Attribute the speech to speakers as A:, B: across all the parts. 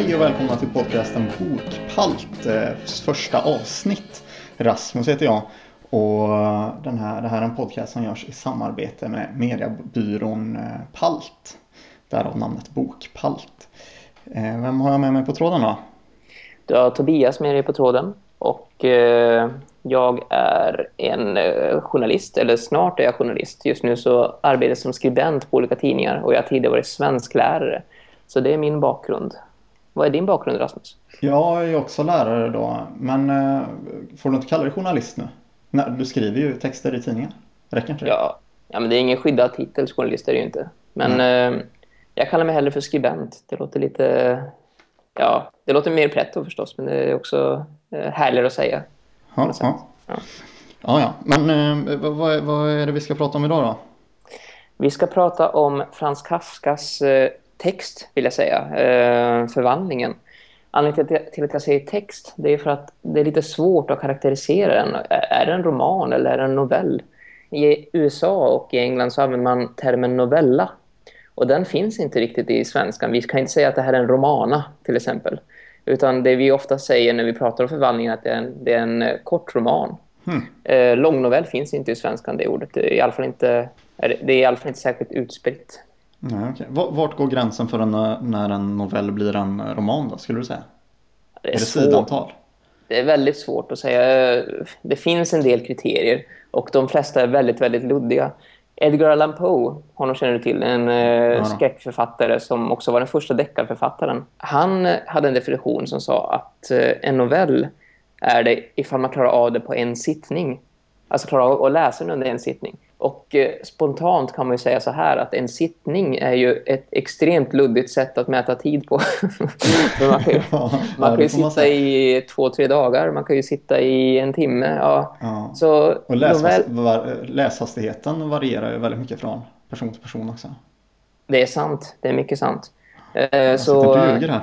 A: Hej och välkomna till podcasten Bokpalt, eh, första avsnitt. Rasmus heter jag och den här, det här är en podcast som görs i samarbete med mediebyrån eh, Palt. Därav namnet Bokpalt. Eh, vem har jag med mig på tråden då?
B: Du har Tobias med dig på tråden och eh, jag är en journalist, eller snart är jag journalist. Just nu så arbetar jag som skribent på olika tidningar och jag har tidigare varit svensklärare. Så det är min bakgrund. Vad är din bakgrund Rasmus?
A: Jag är också lärare då, men eh, får du inte kalla dig journalist nu? Nej, du skriver ju texter i tidningar. Räcker inte det?
B: Ja, ja men det är ingen skyddad titel, journalist är det ju inte. Men eh, jag kallar mig hellre för skribent. Det låter lite... Ja, det låter mer pretto förstås, men det är också eh, härligare att säga.
A: Ja,
B: något sätt.
A: ja.
B: Ja.
A: ja. Men eh, vad, vad är- vad är det vi ska prata om idag då?
B: Vi ska prata om Frans Kafkas eh, text, vill jag säga. Eh, förvandlingen. Anledningen till att- jag säger text, det är för att det är lite svårt att karaktärisera den. Är det en roman eller är det en novell? I USA och i England så använder man termen novella. Och den finns inte riktigt i svenskan. Vi kan inte säga att det här är en romana, till exempel. Utan det vi ofta säger när vi pratar om förvandlingen är att det är en, det är en eh, kort roman. Eh, långnovell finns inte i svenskan, det ordet. Det är i alla fall inte, det är i alla fall inte särskilt utspritt.
A: Nej. Va- Vart går gränsen för en, när en novell blir en roman då, skulle du säga?
B: Det
A: Är
B: är,
A: det
B: svårt.
A: sidantal?
B: Det är väldigt svårt att säga. Det finns en del kriterier och de flesta är väldigt, väldigt luddiga. Edgar Allan Poe, honom känner du till, en eh, skräckförfattare som också var den första deckarförfattaren. Han hade en definition som sa att eh, en novell är det ifall man klarar av det på en sittning. Alltså klarar av att läsa den under en sittning. Och eh, spontant kan man ju säga så här att en sittning är ju ett extremt luddigt sätt att mäta tid på. Man kan ju,
A: Ja,
B: man kan ju
A: man
B: sitta
A: säga.
B: i två, tre dagar. Man kan ju sitta i en timme. Ja.
A: Ja.
B: Så
A: Och läs,
B: novell,
A: var, läshastigheten varierar ju väldigt mycket från person till person också.
B: det är sant. Det är mycket sant. Eh, så
A: här.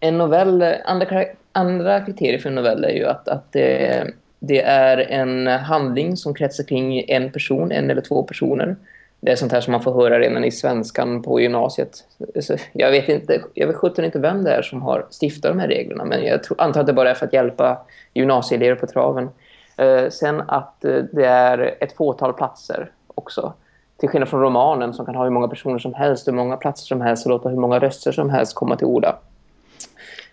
B: en novell, andra, andra kriterier för en novell är ju att, att det, det är en handling som kretsar kring en person, en eller två personer. Det är sånt här som man får höra redan i svenskan på gymnasiet. Så jag vet inte, jag vet sjutton inte vem det är som har stiftat de här reglerna, men jag tror, antar att det bara är för att hjälpa gymnasieelever på traven. Eh, sen att eh, det är ett fåtal platser också. Till skillnad från romanen som kan ha hur många personer som helst, hur många platser som helst och låta hur många röster som helst komma till orda.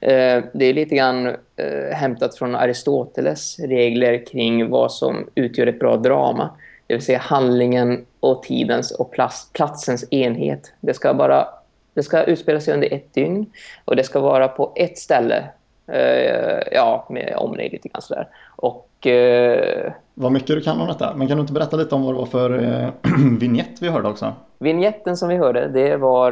B: Eh, Det är lite grann eh, hämtat från Aristoteles regler kring vad som utgör ett bra drama. Det vill säga handlingen och tidens och plats, platsens enhet. Det ska, bara, det ska utspela sig under ett dygn och det ska vara på ett ställe. Eh, ja, med omnejd lite grann sådär. Och eh,
A: Vad mycket du kan om detta. Men kan du inte berätta lite om vad det var för eh, vignett vi hörde också?
B: Vignetten som vi hörde, det var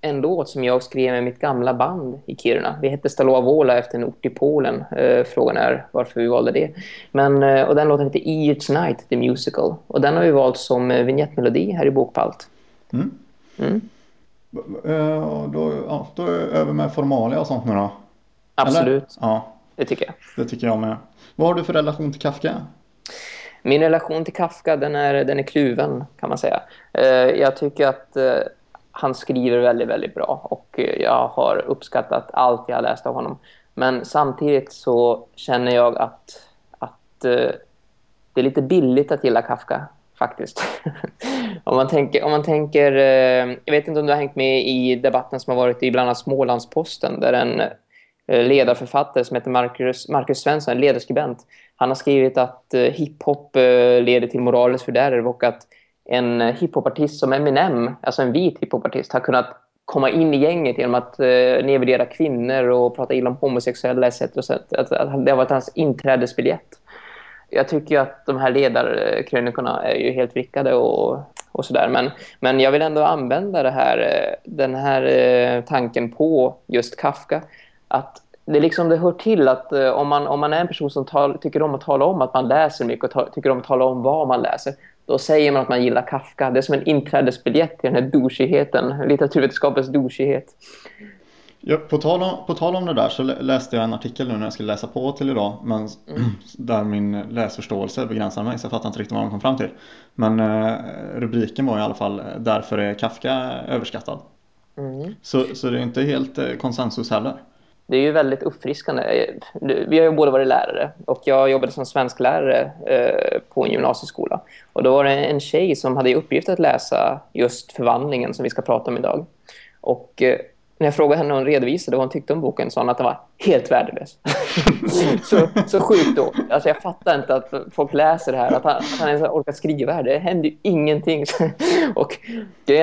B: en låt som jag skrev med mitt gamla band i Kiruna. Vi hette Stalowa Wola efter en ort i Polen. Eh, frågan är varför vi valde det. Men, eh, och den låten heter Each Night, the Musical. Och den har vi valt som eh, vignettmelodi här i Bokpalt.
A: Mm.
B: Mm.
A: Eh, då, ja, då är jag över med formalia och sånt nu då.
B: Absolut,
A: Eller? Ja,
B: det tycker jag.
A: det tycker jag med. Vad har du för relation till Kafka?
B: Min relation till Kafka den är, den är kluven kan man säga. Eh, jag tycker att eh, han skriver väldigt, väldigt bra och eh, jag har uppskattat allt jag har läst av honom. Men samtidigt så känner jag att, att eh, det är lite billigt att gilla Kafka faktiskt. om man tänker, om man tänker eh, jag vet inte om du har hängt med i debatten som har varit i bland annat Smålandsposten där en ledarförfattare som heter Marcus, Marcus Svensson, en ledarskribent, han har skrivit att hiphop leder till moralens fördärv och att en eh, hiphopartist som Eminem, alltså en vit hiphopartist, har kunnat komma in i gänget genom att eh, nedvärdera kvinnor och prata illa om homosexuella etc. Att, att, att det har varit hans inträdesbiljett. Jag tycker ju att de här ledarkrönikorna är ju helt vrickade och, och sådär. Men, men jag vill ändå använda det här, eh, den här eh, tanken på just Kafka. Att det liksom det hör till att eh, om, man, om man är en person som tal, tycker om att tala om att man läser mycket och ta, tycker om att tala om vad man läser, då säger man att man gillar Kafka. Det är som en inträdesbiljett till den här douchigheten, litteraturvetenskapens douchighet.
A: Ja, på, tal om, på tal om det där så lä- läste jag en artikel nu när jag skulle läsa på till idag. Men där min läsförståelse begränsade mig så jag fattar inte riktigt vad de kom fram till. Men eh, rubriken var i alla fall Därför är Kafka överskattad. Mm. Så, så det är inte helt eh, konsensus heller?
B: Det är ju väldigt uppfriskande. Eh, vi har ju båda varit lärare och jag jobbade som svensklärare eh, på en gymnasieskola. Och då var det en tjej som hade i uppgift att läsa just förvandlingen som vi ska prata om idag. Och eh, när jag frågade henne hon redovisade vad hon tyckte om boken sa hon att den var helt värdelös. så, så sjukt då. Alltså jag fattar inte att folk läser det här. Att han, att han ens orkar skriva här. Det händer ju ingenting. och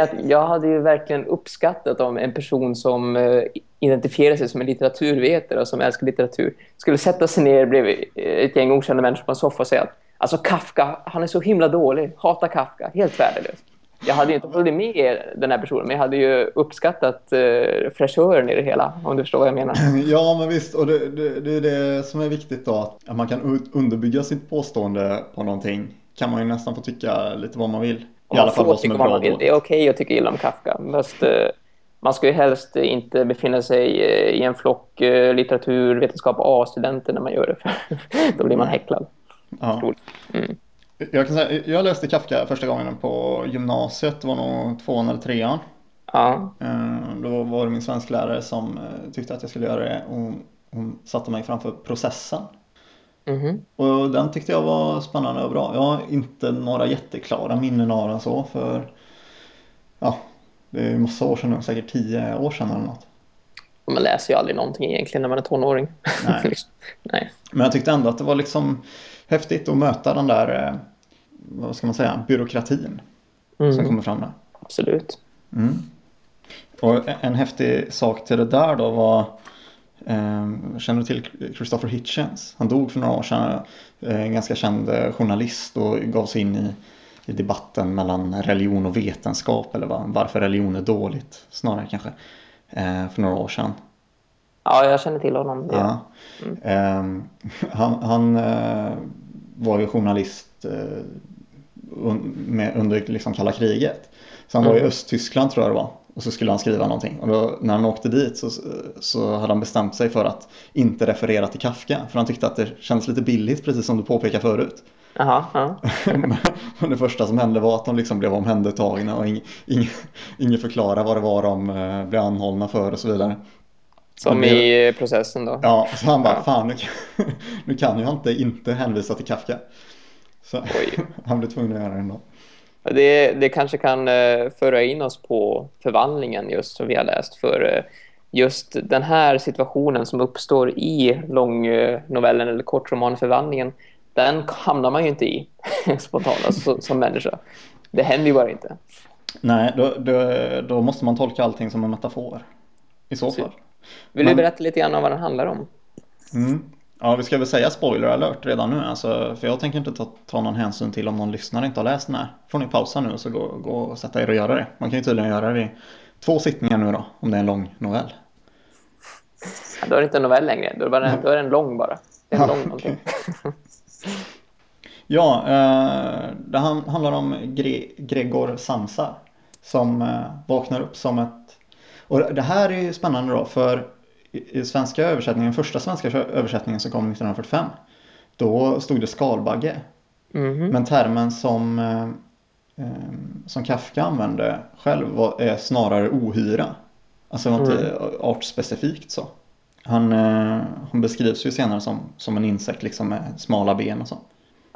B: att jag hade ju verkligen uppskattat om en person som eh, identifierar sig som en litteraturvetare och som älskar litteratur skulle sätta sig ner bredvid eh, ett gäng okända människor på en soffa och säga att alltså Kafka, han är så himla dålig. Hata Kafka. Helt värdelös jag hade inte hållit med den här personen, men jag hade ju uppskattat eh, fräschören i det hela, om du förstår vad jag menar.
A: Ja, men visst, och det, det, det är det som är viktigt då, att man kan underbygga sitt påstående på någonting. Kan man ju nästan få tycka lite vad man vill.
B: I alla fall vad som är bra. Man vill. Det är okej okay att tycka illa om Kafka, fast eh, man ska ju helst inte befinna sig eh, i en flock eh, litteratur, vetenskap A-studenter när man gör det, för då blir man häcklad. Ja.
A: Mm. Jag, kan säga, jag läste Kafka första gången på gymnasiet, det var nog tvåan eller trean. Ja. Eh, då var det min svensklärare som eh, tyckte att jag skulle göra det och hon satte mig framför processen. Mm. Och den tyckte jag var spännande och bra. Jag har inte några jätteklara minnen av den så för ja, det är massa år sedan nu, säkert tio år sedan eller något.
B: Man läser ju aldrig någonting egentligen när man är tonåring.
A: Nej. Nej. Men jag tyckte ändå att det var liksom häftigt att möta den där, eh, vad ska man säga, byråkratin mm. som kommer fram där.
B: Absolut.
A: Mm. Och en häftig sak till det där då var eh, Känner du till Christopher Hitchens? Han dog för några år sedan. Eh, en ganska känd eh, journalist och gav sig in i, i debatten mellan religion och vetenskap eller varför religion är dåligt snarare kanske. för några år sedan.
B: Ja, jag känner till honom. Ja.
A: Mm. Han, han eh, var ju journalist eh, under liksom kalla kriget. Så han var i mm. Östtyskland tror jag det var. Och så skulle han skriva någonting. Och då, när han åkte dit så, så hade han bestämt sig för att inte referera till Kafka. För han tyckte att det kändes lite billigt, precis som du påpekade förut.
B: Aha.
A: Men det första som hände var att de liksom blev omhändertagna och ingen, ingen, ingen förklarade vad det var de eh, blev anhållna för och så vidare.
B: Som blev... i processen då?
A: Ja, så han bara, ja. fan nu kan, nu kan jag inte inte hänvisa till Kafka. Så han blev tvungen att göra det ändå.
B: Det, det kanske kan uh, föra in oss på förvandlingen just som vi har läst. För uh, just den här situationen som uppstår i långnovellen eller kortromanförvandlingen, den hamnar man ju inte i spontant alltså, som människa. Det händer ju bara inte.
A: Nej, då, då, då måste man tolka allting som en metafor. I så fall.
B: Vill Men... du berätta lite grann om vad den handlar om?
A: Mm. Ja, vi ska väl säga spoiler alert redan nu. Alltså, för jag tänker inte ta, ta någon hänsyn till om någon lyssnare inte har läst den här. Får ni pausa nu och så gå, gå och sätta er och göra det. Man kan ju tydligen göra det vid två sittningar nu då, om det är en lång novell.
B: Ja, då är det inte en novell längre, då är, bara, då är det en lång bara. Det är en lång någonting.
A: ja, eh, det handlar om Gre Gregor Samsa som eh, vaknar upp som ett och det här är spännande då för i svenska översättningen, första svenska översättningen som kom 1945 då stod det skalbagge. Mm. Men termen som, eh, eh, som Kafka använde själv var, är snarare ohyra. Alltså inte mm. artspecifikt så. Han, eh, han beskrivs ju senare som, som en insekt liksom med smala ben och så.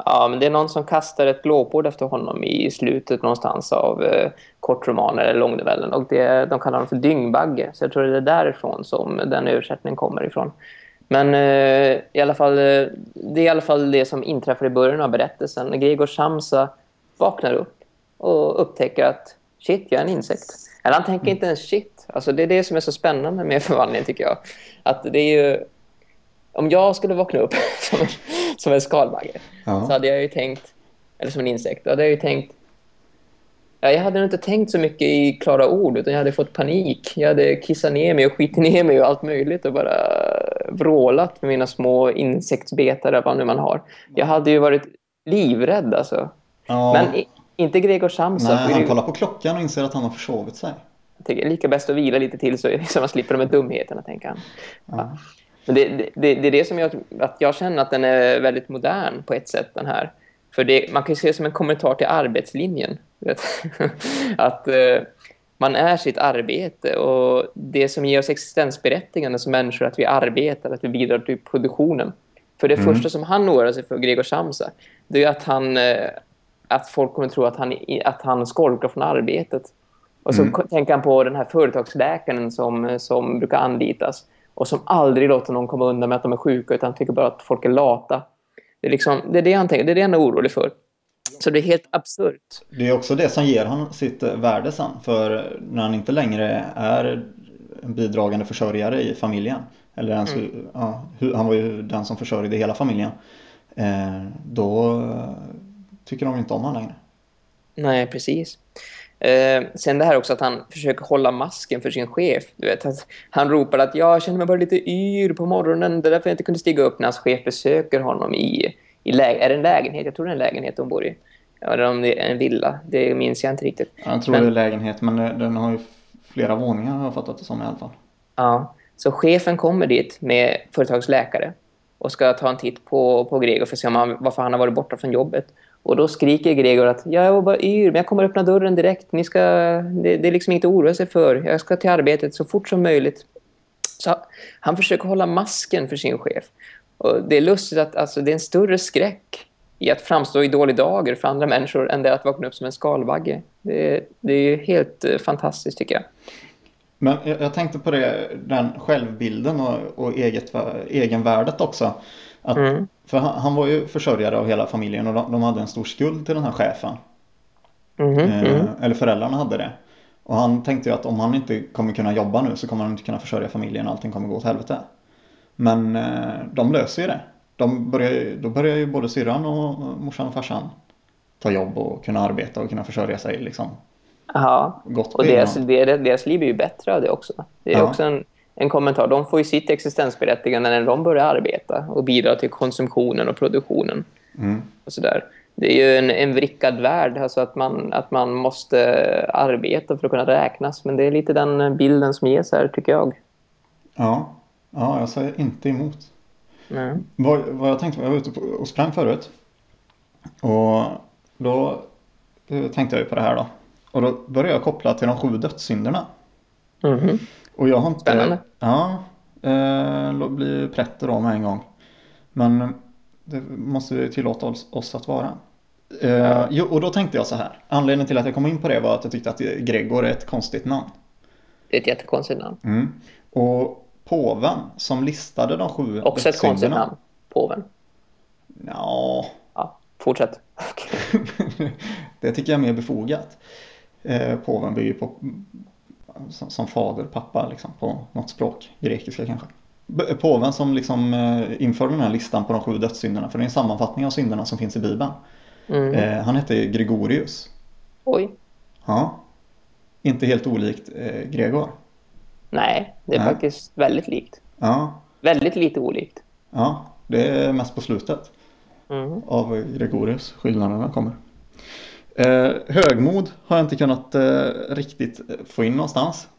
B: Ja, men det är någon som kastar ett glåpord efter honom i slutet någonstans av eh, kortromaner eller långnovellen. Och det, de kallar honom för dyngbagge. Så jag tror det är därifrån som den översättningen kommer ifrån. Men eh, i alla fall, eh, det är i alla fall det som inträffar i början av berättelsen. Gregor Samsa vaknar upp och upptäcker att shit, jag är en insekt. Eller han tänker inte ens shit. Alltså det är det som är så spännande med förvandlingen tycker jag. Att det är ju om jag skulle vakna upp som, som en skalbagge ja. så hade jag ju tänkt, eller som en insekt, hade jag ju tänkt Ja, jag hade inte tänkt så mycket i klara ord utan jag hade fått panik. Jag hade kissat ner mig och skitit ner mig och allt möjligt och bara vrålat med mina små insektsbetare vad nu man har. Jag hade ju varit livrädd alltså. Ja. Men inte Gregor Samsa.
A: Nej, han kollar på klockan och inser att han har försovit sig.
B: Jag tycker det är lika bäst att vila lite till så, så man slipper de här dumheterna, tänker han. Ja. Men det, det, det, är det som jag, att jag känner att den är väldigt modern på ett sätt, den här. För det, man kan ju se det som en kommentar till arbetslinjen. att, eh, man är sitt arbete och det som ger oss existensberättigande som människor att vi arbetar, att vi bidrar till produktionen. För det
A: Mm.
B: första som han oroar sig för, Gregor Samsa, det är att, han, eh, att folk kommer tro att han, att han skolkar från arbetet. Och så
A: Mm.
B: tänker han på den här företagsläkaren som, som brukar anlitas och som aldrig låter någon komma undan med att de är sjuka utan tycker bara att folk är lata. Det är, liksom, det, är det han tänker, det är det han är orolig för. Så det är helt absurt.
A: Det är också det som ger honom sitt värde sen. För när han inte längre är en bidragande försörjare i familjen. Eller ens, ja, hu- han var ju den som försörjde hela familjen. Eh, då tycker de inte om honom längre.
B: Nej, precis. Eh, sen det här också att han försöker hålla masken för sin chef. Du vet, att han ropar att jag känner mig bara lite yr på morgonen. Det är därför jag inte kunde stiga upp när hans chef besöker honom i, i är det en lägenhet. Jag tror det är en lägenhet de bor i. Eller om det är en villa. Det minns jag inte riktigt.
A: Jag tror
B: Men-
A: det är lägenhet men eh, den har ju flera våningar har jag fattat det som i alla fall.
B: Ja, så chefen kommer dit med företagsläkare och ska ta en titt på, på Gregor för att se om han, varför han har varit borta från jobbet. Och då skriker Gregor att jag var bara yr, men jag kommer öppna dörren direkt. Ni ska, det, det är liksom inget att oroa sig för. Jag ska till arbetet så fort som möjligt. Så han försöker hålla masken för sin chef. Och det är lustigt att alltså, det är en större skräck i att framstå i dålig dager för andra människor än det att vakna upp som en skalbagge. Det, det är helt eh, fantastiskt tycker jag.
A: Men jag, jag tänkte på det, den självbilden och, och eget, eh, egenvärdet också. Att,
B: Mm.
A: För han, han var ju försörjare av hela familjen och de, de hade en stor skuld till den här chefen.
B: Mhm,
A: Eh,
B: mm.
A: Eller föräldrarna hade det. Och han tänkte ju att om han inte kommer kunna jobba nu så kommer han inte kunna försörja familjen och allting kommer gå åt helvete. Men eh, de löser ju det. De börjar, då börjar ju både syrran och morsan och farsan ta jobb och kunna arbeta och kunna försörja sig liksom
B: Ja, och deras, deras, deras liv är ju bättre av det också. Det är
A: Ja.
B: också en, en kommentar. De får ju sitt existensberättigande när de börjar arbeta och bidra till konsumtionen och produktionen.
A: Mm.
B: Och sådär. Det är ju en, en vrickad värld, alltså att man, att man måste arbeta för att kunna räknas. Men det är lite den bilden som ges här, tycker jag.
A: Ja. ja, jag säger inte emot.
B: Mm.
A: Vad, vad jag tänkte, jag var ute och sprang förut. Och då eh, tänkte jag på det här då. Och då började jag koppla till de sju dödssynderna.
B: Mhm.
A: Och jag har inte...
B: Spännande.
A: Ja. Eh, blir prätter då med en gång. Men det måste vi tillåta oss, oss att vara. Eh, jo, och då tänkte jag så här. Anledningen till att jag kom in på det var att jag tyckte att Gregor är ett konstigt namn.
B: Det är ett jättekonstigt namn.
A: Mm. Och påven som listade de sju
B: Också ett konstigt namn. Påven.
A: Ja,
B: Ja, fortsätt.
A: det tycker jag är mer befogat. Eh, påven bygger på som, som fader, pappa liksom på något språk, grekiska kanske. Påven som liksom eh, införde den här listan på de sju dödssynderna, för det är en sammanfattning av synderna som finns i Bibeln.
B: Mm.
A: Eh, han hette Gregorius.
B: Oj.
A: Ja. Inte helt olikt eh, Gregor.
B: Nej, det är
A: Nej.
B: faktiskt väldigt likt.
A: Ja,
B: Väldigt lite olikt.
A: ja, det är mest på slutet.
B: Mm.
A: av Gregorius. Skillnaderna kommer. Eh, högmod har jag inte kunnat eh, riktigt eh, få in någonstans.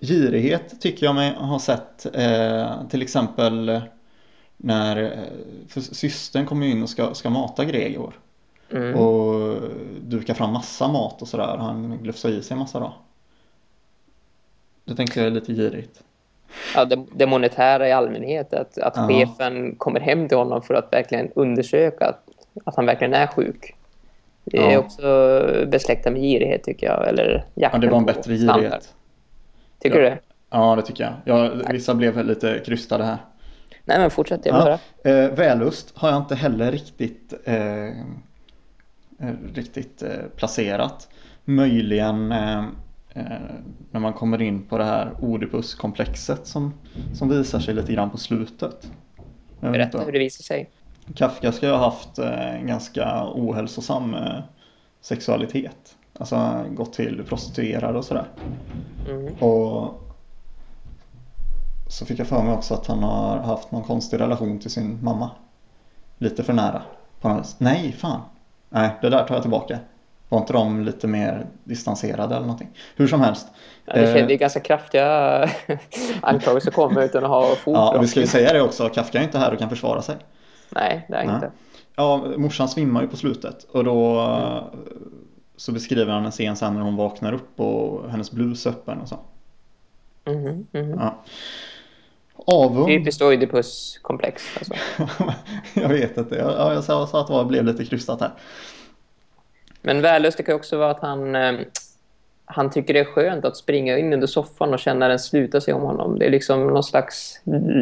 A: Girighet tycker jag mig ha sett eh, till exempel när eh, för systern kommer in och ska, ska mata Gregor.
B: Mm.
A: Och duka fram massa mat och sådär. Han glufsar i sig en massa då. Det tänker jag är lite girigt.
B: Ja, det, det monetära i allmänhet. Att, att
A: Ja.
B: chefen kommer hem till honom för att verkligen undersöka att, att han verkligen är sjuk. Det är
A: Ja.
B: också besläktat med girighet tycker jag. Eller
A: Ja, det var en bättre girighet.
B: Tycker
A: Ja.
B: du det?
A: Ja, det tycker jag. Ja, vissa blev lite krystade här.
B: Nej, men fortsätt. Jag vill
A: Ja.
B: höra.
A: Eh, vällust har jag inte heller riktigt, eh, eh, riktigt eh, placerat. Möjligen eh, eh, när man kommer in på det här Oidipus-komplexet som, som visar sig lite grann på slutet. Jag
B: Berätta hur det visar sig.
A: Kafka ska ju ha haft eh, en ganska ohälsosam eh, sexualitet. Alltså gått till prostituerade och sådär.
B: Mm.
A: Och så fick jag för mig också att han har haft någon konstig relation till sin mamma. Lite för nära. På något... Nej, fan. Nej, det där tar jag tillbaka. Var inte de lite mer distanserade eller någonting? Hur som helst.
B: Ja, det,
A: Eh,
B: känns- det är ganska kraftiga anklagelser komma utan att ha fog
A: Ja, vi ska ju säga det också. Kafka är inte här och kan försvara sig.
B: Nej, det är
A: Nej.
B: inte.
A: Ja, morsan svimmar ju på slutet och då eh, så beskriver han en scen sen när hon vaknar upp och hennes blus är öppen och så.
B: Mhm, mhm.
A: Ja. Avund.
B: Typiskt Oidipus-komplex. Alltså.
A: jag vet inte. Jag, ja, jag sa, sa att det blev lite krystat här.
B: Men vällust kan ju också vara att han, eh, han tycker det är skönt att springa in under soffan och känna den sluta sig om honom. Det är liksom någon slags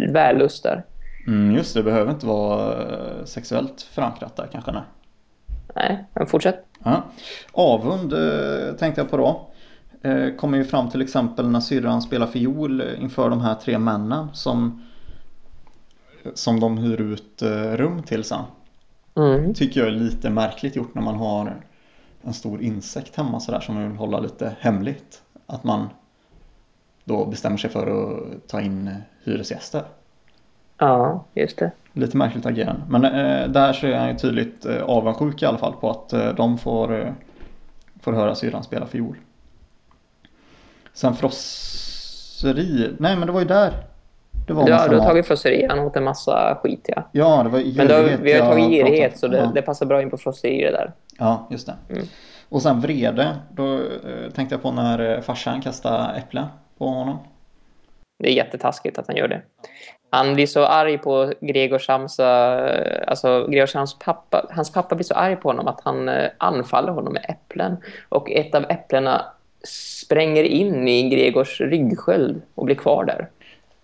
B: vällust där.
A: Mm, just det, det behöver inte vara eh, sexuellt förankrat där kanske. Nej.
B: Nej, men fortsätt.
A: Ja. Avund eh, tänkte jag på då. Eh, kommer ju fram till exempel när syrran spelar fiol inför de här tre männen som, som de hyr ut rum till sen.
B: Mm.
A: Tycker jag är lite märkligt gjort när man har en stor insekt hemma sådär som man vill hålla lite hemligt. Att man då bestämmer sig för att ta in hyresgäster.
B: Ja, just det.
A: Lite märkligt agerande. Men eh, där så är han ju tydligt eh, avundsjuk i alla fall på att eh, de får, eh, får höra syrran spela fiol. Sen frosseri. Nej men det var ju där. Det var
B: Ja, du har tagit frosseri. Han åt en massa skit, ja.
A: Ja, det var
B: Men då,
A: girighet
B: vi har
A: jag
B: tagit girighet så det,
A: ja.
B: det passar bra in på frosseri det där.
A: ja, just det.
B: Mm.
A: Och sen vrede. Då eh, tänkte jag på när eh, farsan kastade äpple på honom.
B: Det är jättetaskigt att han gör det. Han blir så arg på Gregor Samsa, alltså Gregor Sams pappa. Hans pappa blir så arg på honom att han eh, anfaller honom med äpplen. Och ett av äpplena spränger in i Gregors ryggsköld och blir kvar där.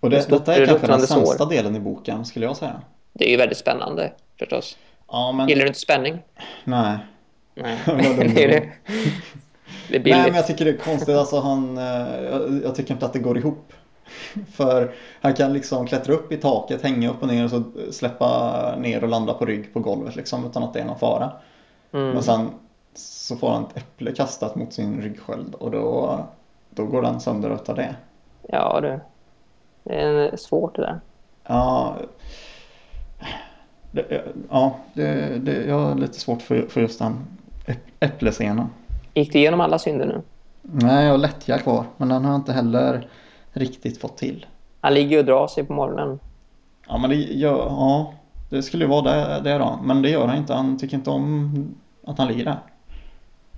A: Och det, detta är kanske den
B: sår.
A: sämsta delen i boken skulle jag säga.
B: Det är ju väldigt spännande förstås.
A: Ja, men
B: Gillar du inte spänning?
A: nej.
B: Nej, det är det. Det är
A: Nej, men jag tycker det är konstigt. Alltså han, eh, jag, jag tycker inte att det går ihop. För han kan liksom klättra upp i taket, hänga upp och ner och så släppa ner och landa på rygg på golvet liksom utan att det är någon fara.
B: Mm.
A: Men sen så får han ett äpple kastat mot sin ryggsköld och då, då går den sönder utav det.
B: Ja, du. Det är svårt det där.
A: Ja, det, ja det, det, jag har lite svårt för, för just den äpp- äpplescenen.
B: Gick du igenom alla synder nu?
A: Nej, jag har lättja kvar men den har jag inte heller riktigt fått till.
B: Han ligger och drar sig på morgonen.
A: Ja, men det, gör, ja, det skulle ju vara det, det då. Men det gör han inte. Han tycker inte om att han ligger där.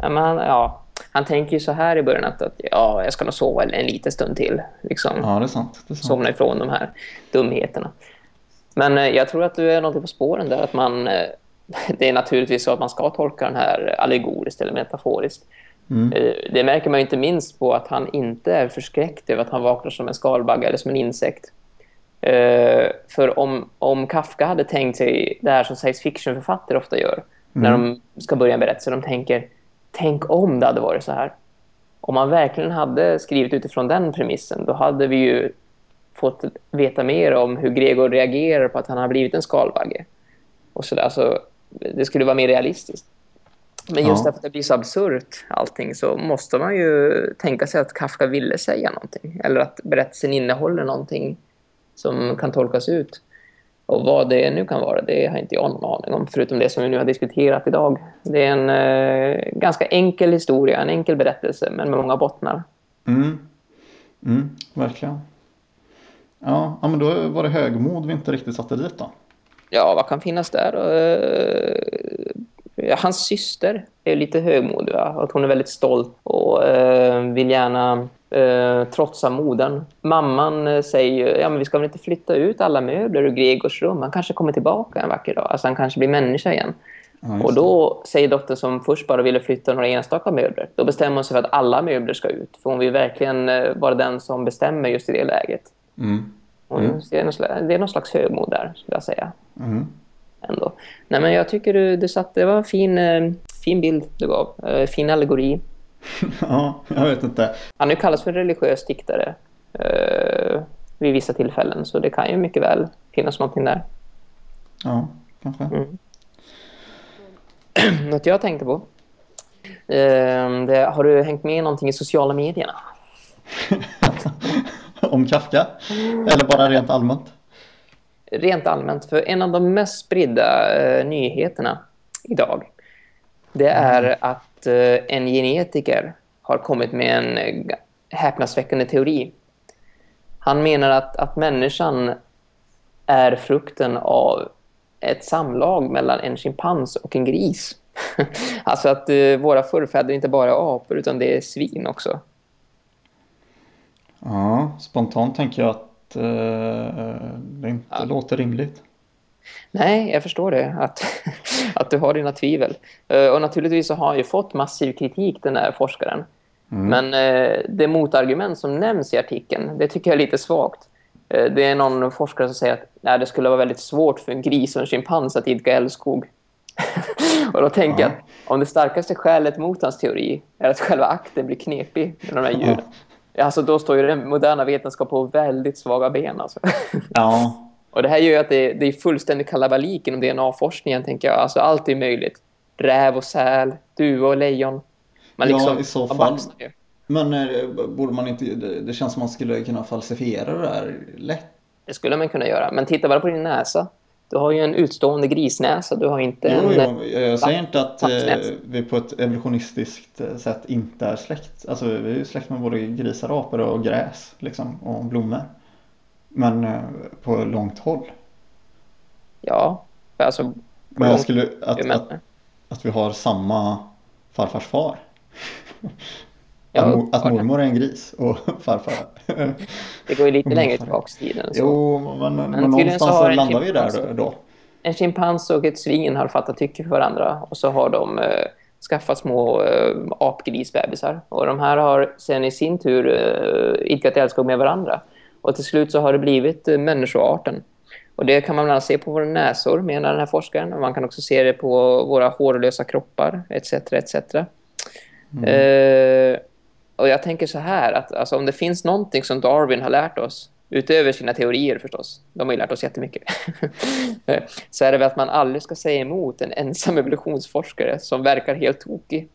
B: Ja, men han, ja, han tänker ju så här i början att, att ja, jag ska nog sova en liten stund till. Liksom.
A: Ja, det är sant. Det är sant.
B: Somna ifrån de här dumheterna. Men eh, jag tror att du är något på spåren där. Att man, eh, det är naturligtvis så att man ska tolka den här allegoriskt eller metaforiskt.
A: Mm.
B: Eh, Det märker man inte minst på att han inte är förskräckt över att han vaknar som en skalbagge eller som en insekt. Eh, För om, om Kafka hade tänkt sig det här som science fiction-författare ofta gör när de ska börja en berättelse, de tänker tänk om det hade varit så här. Om man verkligen hade skrivit utifrån den premissen, då hade vi ju fått veta mer om hur Gregor reagerar på att han har blivit en skalbagge. Och så där, så det skulle vara mer realistiskt. Men just
A: Ja.
B: därför att det blir så absurt allting så måste man ju tänka sig att Kafka ville säga någonting. Eller att berättelsen innehåller någonting som kan tolkas ut. Och vad det nu kan vara, det har inte jag någon aning om. Förutom det som vi nu har diskuterat idag. Det är en eh, ganska enkel historia, en enkel berättelse, men med många bottnar.
A: Mm. Mm, verkligen. Ja, ja, men då var det högmod vi inte riktigt satte dit då.
B: Ja, vad kan finnas där? Eh, hans syster är lite högmodig. Att hon är väldigt stolt och eh, vill gärna eh, trotsa modern. Mamman eh, säger ja men vi ska väl inte flytta ut alla möbler ur Gregors rum. Han kanske kommer tillbaka en vacker dag. Alltså han kanske blir människa igen.
A: Ja,
B: Och då säger dottern som först bara ville flytta några enstaka möbler. Då bestämmer hon sig för att alla möbler ska ut. För hon vill verkligen eh, vara den som bestämmer just i det läget.
A: det. Mm.
B: Slags, det är någon slags högmod där, skulle jag säga
A: Mm.
B: Ändå. Nej, men jag tycker du, du satt, det var en fin, eh, fin bild du gav. Eh, fin allegori.
A: Ja, jag vet inte.
B: Han har ju kallats för religiös diktare eh, vid vissa tillfällen. Så det kan ju mycket väl finnas någonting där.
A: Ja, kanske.
B: Mm. Något jag tänkte på. Eh, det, har du hängt med någonting i sociala medierna?
A: Om Kafka? Eller bara rent allmänt?
B: Rent allmänt, för en av de mest spridda eh, nyheterna idag det är att eh, en genetiker har kommit med en eh, häpnadsväckande teori. Han menar att, att människan är frukten av ett samlag mellan en schimpans och en gris. alltså att uh, våra förfäder inte bara är apor utan det är svin också.
A: Ja, spontant tänker jag att uh, det inte ja. låter rimligt.
B: Nej, jag förstår det. Att, att du har dina tvivel. Uh, och naturligtvis så har han ju fått massiv kritik, den här forskaren. Mm. Men uh, det motargument som nämns i artikeln, det tycker jag är lite svagt. Det är någon forskare som säger att nej, det skulle vara väldigt svårt för en gris och en schimpans att idka älskog. och då tänker ja. jag att om det starkaste skälet mot hans teori är att själva akten blir knepig med de här djuren. Ja. Alltså då står ju den moderna vetenskap på väldigt svaga ben. Alltså.
A: Ja,
B: och det här gör ju att det, det är fullständig kalabalik inom DNA-forskningen, tänker jag. Alltså allt är möjligt. Räv och säl, duva och lejon.
A: Man liksom ja, i så fall. Men eh, borde man inte, det känns som man skulle kunna falsifiera det där lätt.
B: Det skulle man kunna göra. Men titta bara på din näsa. Du har ju en utstående grisnäsa. Du har inte
A: jo,
B: en...
A: Jo, jag säger inte att eh, vi på ett evolutionistiskt eh, sätt inte är släkt. Alltså vi är ju släkt med både grisar, apor och gräs liksom, och blommor. Men eh, på långt håll.
B: Ja, alltså.
A: Men jag skulle, att, att, att, vi har samma farfars far. Ja, att, mormor är en gris och farfar.
B: det går ju lite längre tillbaka i tiden.
A: Så. Jo, men, men, men någonstans så landar vi där då.
B: En schimpans och ett svin har fattat tycke för varandra och så har de eh, skaffat små eh, apgrisbebisar. Och de här har sen i sin tur eh, idkat älskog med varandra. Och till slut så har det blivit eh, människoarten. Och det kan man bland annat se på våra näsor, menar den här forskaren. Och man kan också se det på våra hårlösa kroppar, etc. etc. Mm. Eh, och jag tänker så här, att alltså, om det finns någonting som Darwin har lärt oss, utöver sina teorier förstås, de har ju lärt oss jättemycket, så är det väl att man aldrig ska säga emot en ensam evolutionsforskare som verkar helt tokig.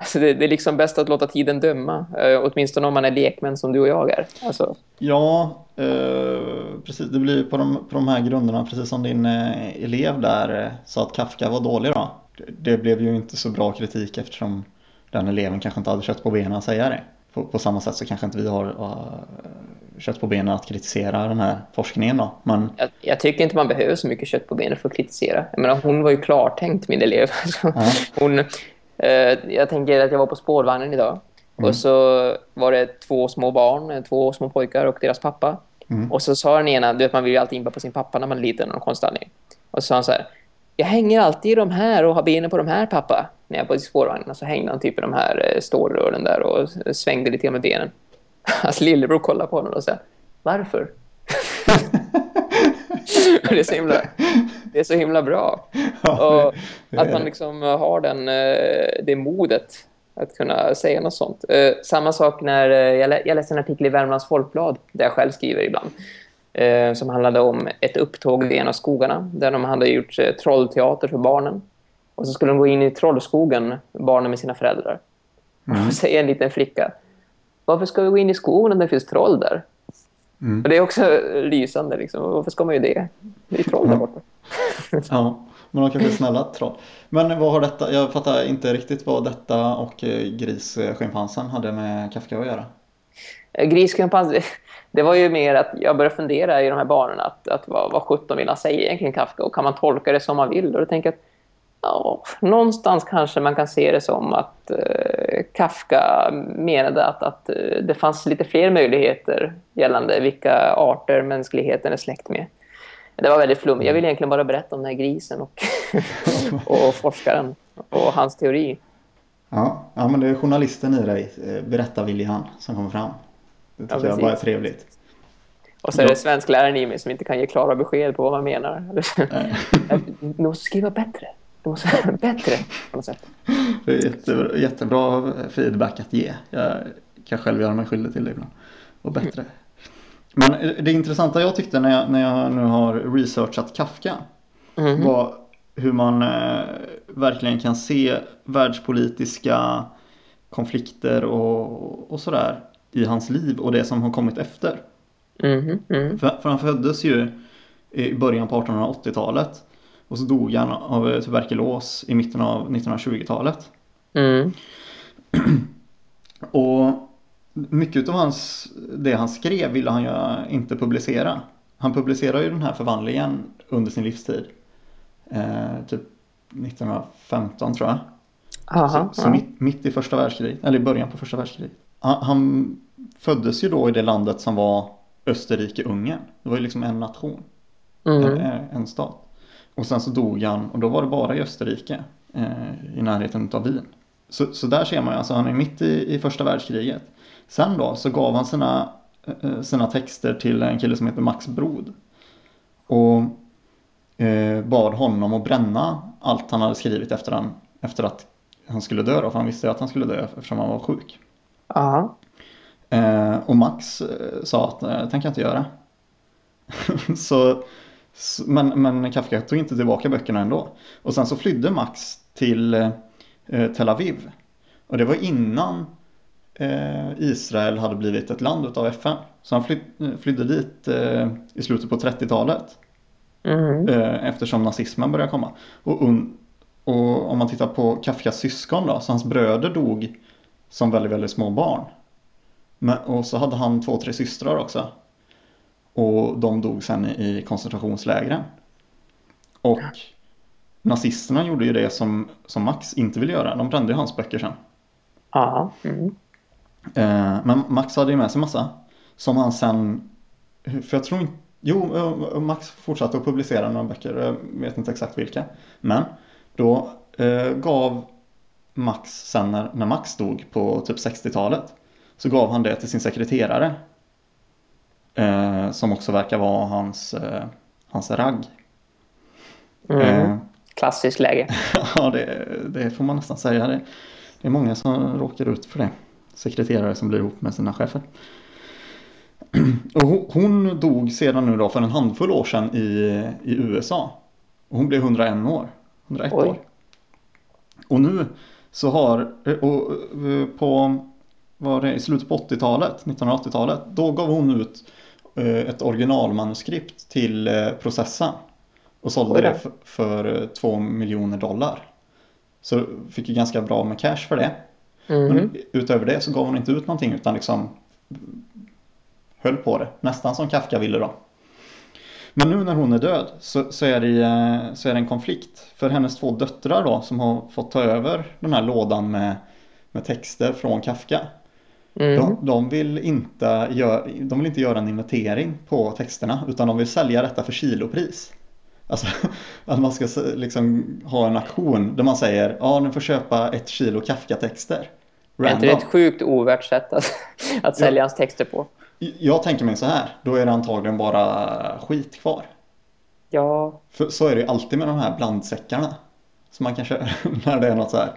B: Alltså det, det, är liksom bäst att låta tiden döma. Eh, åtminstone om man är lekmän som du och jag är. Alltså.
A: Ja, eh, precis. Det blir på de, på de här grunderna, precis som din eh, elev där eh, sa att Kafka var dålig då. Det blev ju inte så bra kritik eftersom den eleven kanske inte hade kött på benen att säga det. På, på samma sätt så kanske inte vi har uh, kött på benen att kritisera den här forskningen då. Men...
B: Jag, jag, tycker inte man behöver så mycket kött på benen för att kritisera. Jag menar, hon var ju klartänkt min elev. Ja. hon, Eh, jag tänker att jag var på spårvagnen idag. Mm. Och så var det två små barn, två små pojkar och deras pappa. Mm. Och så sa den ena, du vet man vill ju alltid inba på sin pappa när man är liten och konstig Och så sa han så här, jag hänger alltid i de här och har benen på de här pappa. När jag var på spårvagnen så hängde han typ i de här eh, stålrören där och svängde lite med benen. Hans lillebror kollade på honom och sa, varför? det, är så himla, det är så himla bra. Och att man liksom har den, eh, det modet att kunna säga något sånt. Eh, samma sak när jag, läste en artikel i Värmlands Folkblad där jag själv skriver ibland. Som handlade om ett upptåg i en av skogarna där de hade gjort trollteater för barnen. Och så skulle de gå in i trollskogen, barnen med sina föräldrar. Mm. Och säger en liten flicka, varför ska vi gå in i skogen om det finns troll där? Mm. Och det är också lysande. Liksom. Varför ska man ju det? Det är troll där borta.
A: ja, men de kanske är snälla troll. Men vad har detta, jag fattar inte riktigt vad detta och eh, grisschimpansen hade med Kafka att göra.
B: Eh, grisschimpansen, det var ju mer att jag började fundera i de här barnen att, att vad, vad 17 vill han säga egentligen Kafka och kan man tolka det som man vill? Och då tänker jag att ja, någonstans kanske man kan se det som att eh, Kafka menade att, att eh, det fanns lite fler möjligheter gällande vilka arter mänskligheten är släkt med. Det var väldigt flummigt. Jag vill egentligen bara berätta om den här grisen och, och forskaren och hans teori.
A: Ja, ja, men det är journalisten i dig, eh, berättarviljan, som kommer fram. Det tycker ja, jag bara är trevligt.
B: Och så är det svenskläraren i mig som inte kan ge klara besked på vad man menar. Du måste skriva bättre. Du måste vara bättre på något sätt.
A: Det är jättebra, jättebra feedback att ge. Jag kan själv göra mig skyldig till det ibland. Och bättre. Men det intressanta jag tyckte när jag, när jag nu har researchat Kafka mm. var hur man eh, verkligen kan se världspolitiska konflikter och, och sådär i hans liv och det som har kommit efter.
B: Mm. Mm.
A: För, för han föddes ju i början på 1880-talet och så dog han av tuberkulos i mitten av 1920-talet.
B: Mm.
A: och mycket av hans, det han skrev ville han ju inte publicera. Han publicerade ju den här förvandlingen under sin livstid. Eh, typ 1915 tror jag.
B: Aha,
A: så så
B: ja.
A: mitt, mitt i första världskriget, eller i början på första världskriget. Han, han föddes ju då i det landet som var Österrike-Ungern. Det var ju liksom en nation,
B: Mm.
A: en, en stat. Och sen så dog han och då var det bara i Österrike, eh, i närheten av Wien. Så, så där ser man ju, alltså han är mitt i, i första världskriget. Sen då så gav han sina, eh, sina texter till en kille som heter Max Brod. Och eh, bad honom att bränna allt han hade skrivit efter, han, efter att han skulle dö då, för han visste att han skulle dö eftersom han var sjuk.
B: Ja.
A: Eh, och Max eh, sa att eh, det tänker jag inte göra. så, men, men Kafka tog inte tillbaka böckerna ändå. Och sen så flydde Max till eh, Tel Aviv. Och det var innan eh, Israel hade blivit ett land utav FN. Så han fly, eh, flydde dit eh, i slutet på 30-talet.
B: Mm.
A: Eh, eftersom nazismen började komma. Och, un, och om man tittar på Kafkas syskon då, så hans bröder dog som väldigt, väldigt små barn. Men, och så hade han två, tre systrar också. Och de dog sen i, i koncentrationslägren. Och nazisterna gjorde ju det som, som Max inte ville göra. De brände ju hans böcker sen.
B: Ja. Mm.
A: Eh, men Max hade ju med sig massa. Som han sen, för jag tror inte, jo eh, Max fortsatte att publicera några böcker, jag vet inte exakt vilka. Men då eh, gav Max sen när, när Max dog på typ 60-talet. Så gav han det till sin sekreterare. Eh, som också verkar vara hans, eh, hans ragg.
B: Mm.
A: Eh,
B: Klassiskt läge.
A: ja, det, det får man nästan säga. Det, det är många som råkar ut för det. Sekreterare som blir ihop med sina chefer. Och hon, dog sedan nu då för en handfull år sedan i, i USA. Och hon blev 101 år. 101
B: Oj.
A: år. Och nu så har, och eh, på, var det i slutet på 80-talet, 1980-talet, då gav hon ut eh, ett originalmanuskript till eh, processen. Och sålde
B: Oj
A: det för, för 2 miljoner dollar. Så fick ju ganska bra med cash för det.
B: Mm.
A: Men utöver det så gav hon inte ut någonting utan liksom höll på det. Nästan som Kafka ville då. Men nu när hon är död så, så, är det, eh, så är det en konflikt. För hennes två döttrar då som har fått ta över den här lådan med, med texter från Kafka.
B: Mm.
A: De, de, vill inte gör, de vill inte göra en inventering på texterna utan de vill sälja detta för kilopris. Alltså att man ska liksom ha en auktion där man säger ja ni får köpa ett kilo Kafka-texter.
B: Är inte det ett sjukt ovärt sätt att, att sälja hans texter på?
A: Jag tänker mig så här, då är det antagligen bara skit kvar.
B: Ja,
A: För så är det ju alltid med de här blandsäckarna. Så man kan köra när det är något så här.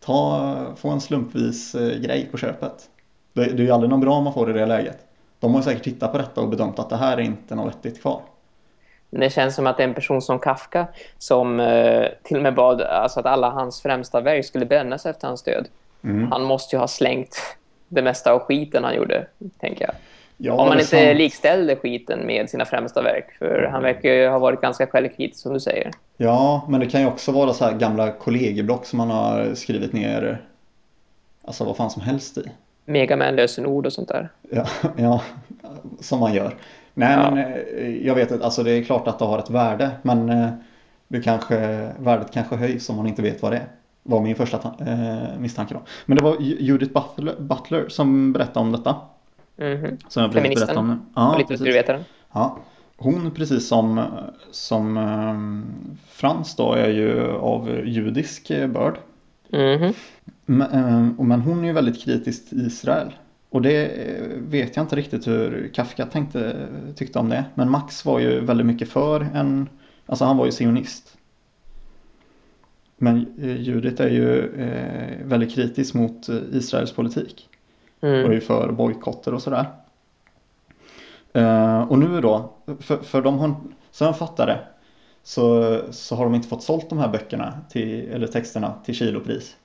A: Ta, få en slumpvis eh, grej på köpet. Det, det är ju aldrig någon bra man får i det läget. De har säkert tittat på detta och bedömt att det här är inte något vettigt kvar.
B: men det känns som att det en person som Kafka som eh, till och med bad alltså att alla hans främsta verk skulle brännas efter hans död.
A: Mm.
B: Han måste ju ha slängt det mesta av skiten han gjorde, tänker jag.
A: Ja,
B: Om man inte
A: sant.
B: likställde skiten med sina främsta verk. För han verkar ju ha varit ganska självkritisk som du säger.
A: Ja, men det kan ju också vara så här gamla kollegieblock som man har skrivit ner Alltså vad fan som helst i.
B: Megaman lösenord och sånt där.
A: Ja, ja som man gör. Nej
B: Ja.
A: men eh, jag vet att alltså, det är klart att det har ett värde men eh, det kanske, värdet kanske höjs om man inte vet vad det är. Var min första ta- eh, misstanke då. Men det var Ju- Judith Butler, Butler som berättade om detta.
B: Mhm.
A: Som jag precis berättade om nu. Ja,
B: och den.
A: Ja. Hon precis som, som eh, Frans då är ju av judisk eh, börd.
B: Mhm.
A: Men, eh, men hon är ju väldigt kritisk till Israel. Och det eh, vet jag inte riktigt hur Kafka tänkte, tyckte om det. Men Max var ju väldigt mycket för en, alltså han var ju sionist. Men eh, Judith är ju eh, väldigt kritisk mot Israels politik. Och är
B: Mm.
A: för bojkotter och sådär. Eh, och nu då, för, för de har, som jag fattar det, så, så har de inte fått sålt de här böckerna, till, eller texterna, till kilopris.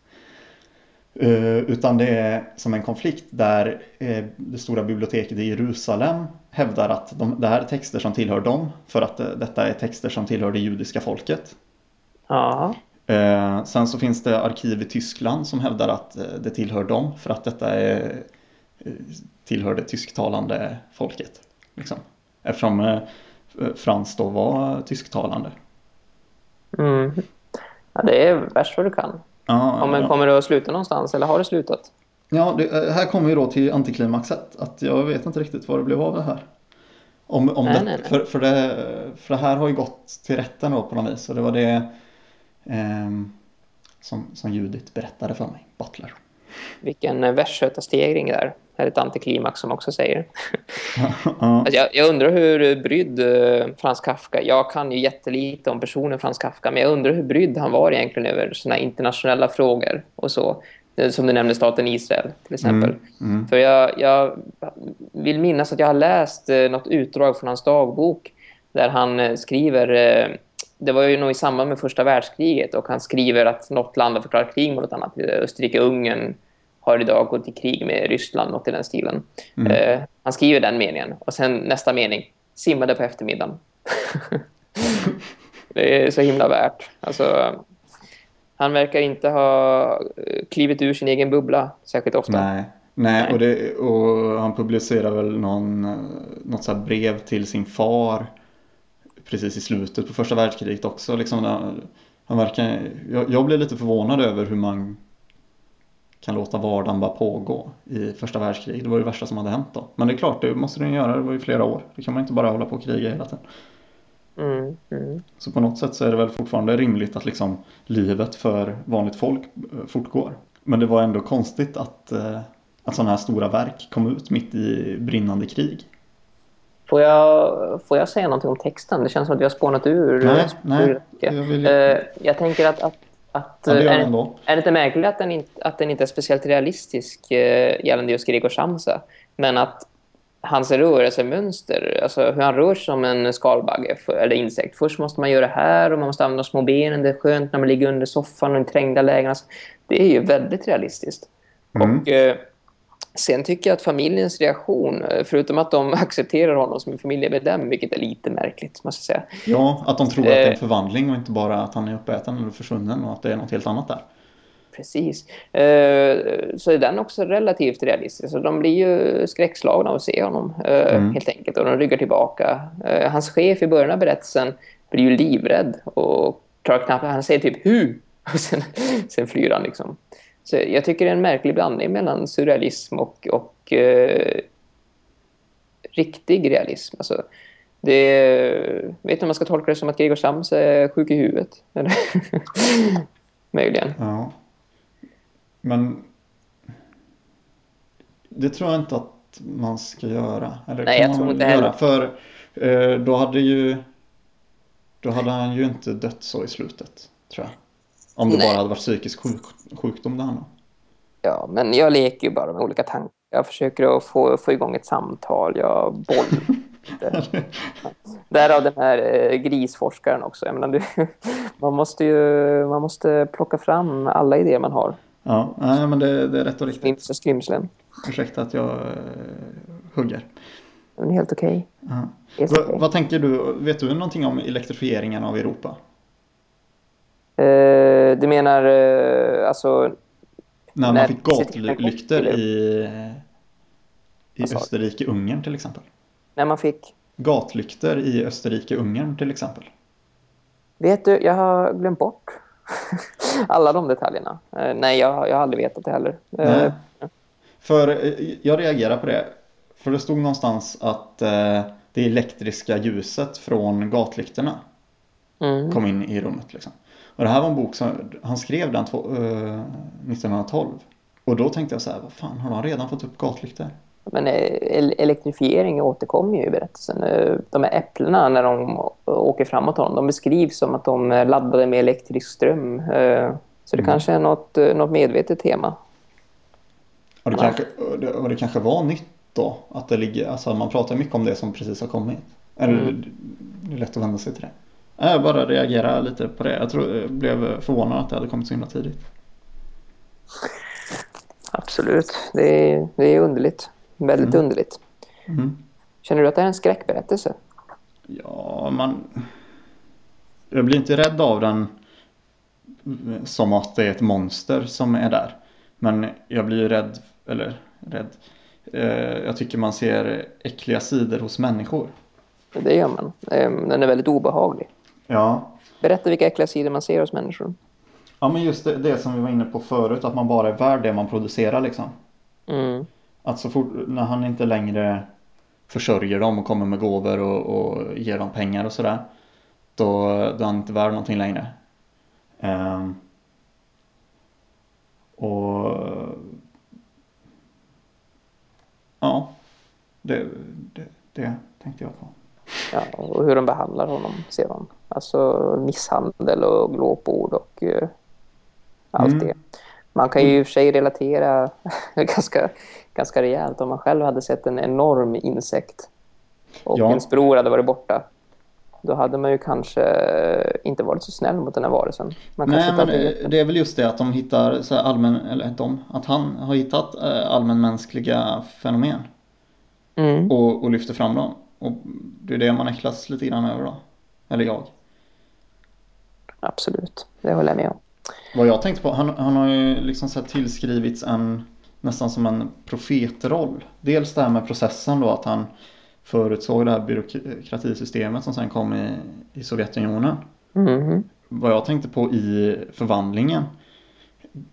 A: Eh, utan det är som en konflikt där eh, det stora biblioteket i Jerusalem hävdar att de, det här är texter som tillhör dem för att detta är texter som tillhör det judiska folket.
B: Ja.
A: Eh, sen så finns det arkiv i Tyskland som hävdar att eh, det tillhör dem för att detta är, eh, tillhör det tysktalande folket. Liksom. Eftersom eh, Frans då var tysktalande.
B: Mm. Ja, det är värst vad du kan.
A: Ja,
B: Ja, men
A: ja.
B: kommer det att sluta någonstans eller har det slutat?
A: Ja, det, här kommer vi då till antiklimaxet. Att jag vet inte riktigt vad det blev av det här. Om, om
B: Nej,
A: det,
B: nej, nej.
A: För, för, det, för det här har ju gått till rätten då på något vis. Och det var det som, som Judith berättade för mig, Butler.
B: Vilken eh, västgötastegring där. Här är ett antiklimax som också säger. Alltså jag, jag undrar hur brydd eh, Frans Kafka... Jag kan ju jättelite om personen Frans Kafka, men jag undrar hur brydd han var egentligen över såna internationella frågor och så. Eh, Som du nämnde, staten Israel till exempel.
A: Mm, mm.
B: För jag, jag vill minnas att jag har läst något utdrag från hans dagbok där han skriver... Det var ju nog i samband med första världskriget och han skriver att något land har förklarat krig mot något annat. Österrike-Ungern har idag gått i krig med Ryssland, något i den stilen.
A: Mm.
B: Eh, han skriver den meningen och sen nästa mening, simmade på eftermiddagen. det är så himla värt. Alltså, han verkar inte ha eh, klivit ur sin egen bubbla särskilt ofta.
A: Nej, nej,
B: Nej.
A: Och, det, och han publicerar väl någon, eh, något brev till sin far precis i slutet på första världskriget också. Liksom, han verkar, jag, jag blev lite förvånad över hur man kan låta vardagen bara pågå i första världskriget. Det var ju det värsta som hade hänt då. Men det är klart, det måste den göra. Det var ju flera år. Det kan man inte bara hålla på och kriga hela tiden.
B: Mm, mm.
A: Så på något sätt så är det väl fortfarande rimligt att liksom livet för vanligt folk eh, fortgår. Men det var ändå konstigt att, eh, att sådana här stora verk kom ut mitt i brinnande krig.
B: Får, jag, får jag säga någonting om texten? Det känns som att vi har spånat ur.
A: Nej, nej, jag vill-
B: Eh, jag tänker att, att, att
A: Ja, det gör
B: är, är det inte märkligt att den inte, att den inte är speciellt realistisk eh, gällande just Gregor Samsa, men att hans rörelsemönster, alltså hur han rör sig som en skalbagge eller insekt. Först måste man göra det här och man måste använda små benen. Det är skönt när man ligger under soffan och i trängda lägen. Alltså, det är ju väldigt realistiskt.
A: Mm.
B: Och eh, sen tycker jag att familjens reaktion, eh, förutom att de accepterar honom som en familjemedlem, vilket är lite märkligt, måste jag säga.
A: Ja, att de tror att det är en
B: Eh.
A: förvandling och inte bara att han är uppäten eller försvunnen och att det är något helt annat där.
B: Precis. Eh, så är den också relativt realistisk. Så de blir ju skräckslagna av att se honom,
A: Mm.
B: helt enkelt. Och de ryggar tillbaka. Hans chef i början av berättelsen blir ju livrädd och klarar knappt... Han säger typ hu! Och sen, sen flyr han liksom. Så jag tycker det är en märklig blandning mellan surrealism och, och eh, riktig realism. Alltså, det är, vet inte om man ska tolka det som att Gregor Sams är sjuk i huvudet. Möjligen.
A: Ja. Men det tror jag inte att man ska göra. Eller
B: Nej, jag tror inte heller.
A: För eh, då hade ju då hade han ju inte dött så i slutet, tror jag. Om det
B: Nej.
A: bara hade varit psykisk sjuk, sjukdom det handlade om.
B: Ja, men jag leker ju bara med olika tankar. Jag försöker att få, få igång ett samtal. Jag bollar. Därav den här eh, grisforskaren också. Jag menar, du, man måste ju man måste plocka fram alla idéer man har.
A: Ja, nej, men det, det är rätt och riktigt.
B: Skrymslen, skrymslen.
A: Ursäkta att jag eh, hugger.
B: Men helt okej.
A: Ja.
B: Helt
A: Va,
B: okej.
A: vad tänker du? Vet du någonting om elektrifieringen av Europa?
B: Eh, du menar eh, alltså...
A: När man fick gatlyktor i, i? Österrike-Ungern till exempel.
B: När man fick...
A: Gatlyktor i Österrike-Ungern till exempel.
B: Vet du, jag har glömt bort alla de detaljerna. Eh, nej, jag, jag har aldrig vetat det heller. Eh,
A: Nej. För eh, jag reagerar på det. För det stod någonstans att eh, det elektriska ljuset från gatlyktorna
B: mm.
A: kom in i rummet. Liksom. Och det här var en bok som han skrev den två, eh, 1912. Och då tänkte jag så här, vad fan har de redan fått upp gatlyktor?
B: Men eh, el- elektrifiering återkommer ju i berättelsen. Eh, De här äpplena när de åker framåt honom, de beskrivs som att de laddade med elektrisk ström. Så det
A: Mm.
B: kanske är något, något medvetet tema.
A: Och det, kanske, och det, kanske var nytt då? Att det ligger, alltså man pratar mycket om det som precis har kommit. Eller
B: Mm.
A: det är lätt att vända sig till det. Jag bara reagerar lite på det. Jag tror, jag blev förvånad att det hade kommit så himla tidigt.
B: Absolut, det är, det är underligt. Väldigt
A: Mm.
B: underligt.
A: Mm.
B: Känner du att det är en skräckberättelse?
A: Ja, man... Jag blir inte rädd av den som att det är ett monster som är där. Men jag blir ju rädd, eller rädd. Eh, Jag tycker man ser äckliga sidor hos människor.
B: Det gör man. Eh, Den är väldigt obehaglig.
A: Ja,
B: Berätta vilka äckliga sidor man ser hos människor.
A: Ja men just det, det som vi var inne på förut, att man bara är värd det man producerar liksom.
B: Mm.
A: Att så fort, när han inte längre försörjer dem och kommer med gåvor och, och ger dem pengar och sådär. Då, då är han inte värd någonting längre. Ehm, och ja, det, det, det tänkte jag på.
B: Ja, och hur de behandlar honom sedan. Alltså misshandel och glåpord och uh, allt
A: Mm.
B: det. Man kan ju i och för sig relatera ganska, ganska rejält om man själv hade sett en enorm insekt och
A: Ja.
B: ens bror hade varit borta. Då hade man ju kanske inte varit så snäll mot den här varelsen. Man
A: Nej men eh, det är väl just det att de hittar så allmän, eller de, att han har hittat eh, allmänmänskliga fenomen
B: Mm.
A: och, och lyfter fram dem. Och det är det man äcklas lite grann över då. Eller jag.
B: Absolut, det håller jag med om.
A: Vad jag tänkte på, han, han har ju liksom så tillskrivits en nästan som en profetroll. Dels det här med processen då att han förutsåg det här byråkratisystemet som sen kom i, i Sovjetunionen.
B: Mhm.
A: Vad jag tänkte på i förvandlingen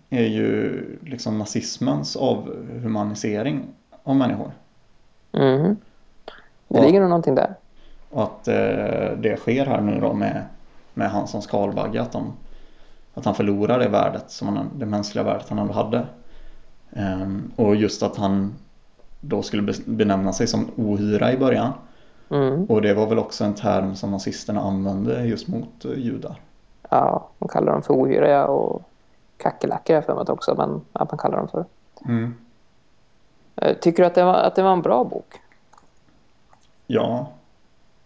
A: är ju liksom nazismens avhumanisering av människor.
B: Mhm. Det ligger nog någonting där.
A: Och att eh, det sker här nu då med, med han som skalbagge. Att, de, att han förlorar det värdet, som han, det mänskliga värdet han ändå hade. Ehm, och just att han då skulle be- benämna sig som ohyra i början.
B: Mm.
A: Och det var väl också en term som nazisterna använde just mot eh, judar.
B: Ja, de kallar dem för ohyra och kackerlackor har jag för mig också, men att man kallar dem för.
A: Mm.
B: Eh, Tycker du att det var, att det var en bra bok?
A: Ja,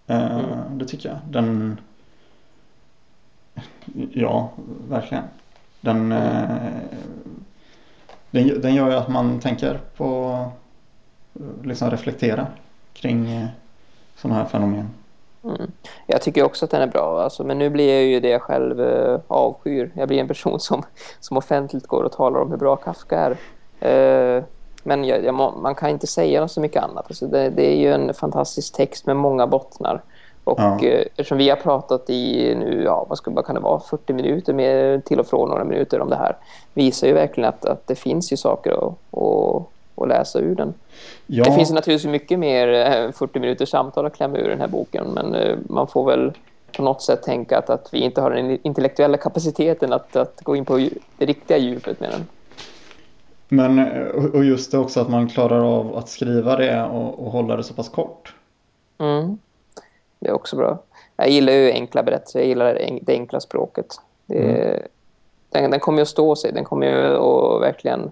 A: eh, det tycker jag. Den... Ja, verkligen. Den, eh, den, den gör ju att man tänker på, liksom reflektera kring eh, sådana här fenomen.
B: Mm. Jag tycker också att den är bra, alltså, men nu blir jag ju det jag själv eh, avskyr. Jag blir en person som, som offentligt går och talar om hur bra Kafka är. Eh, men jag, jag, man kan inte säga så mycket annat. Alltså, det, det är ju en fantastisk text med många bottnar. Och
A: Ja.
B: eh, eftersom vi har pratat i nu, ja, vad, ska, vad kan det vara, 40 minuter med till och från några minuter om det här, visar ju verkligen att, att det finns ju saker att, att, att läsa ur den.
A: Ja,
B: Det finns naturligtvis mycket mer eh, 40 minuters samtal att klämma ur den här boken, men eh, man får väl på något sätt tänka att, att vi inte har den intellektuella kapaciteten att, att gå in på det riktiga djupet med den.
A: Men eh, och just det också att man klarar av att skriva det och, och hålla det så pass kort.
B: Mm. Det är också bra. Jag gillar ju enkla berättelser, jag gillar det en- det enkla språket. Det, den, den kommer ju att stå sig, den kommer ju att verkligen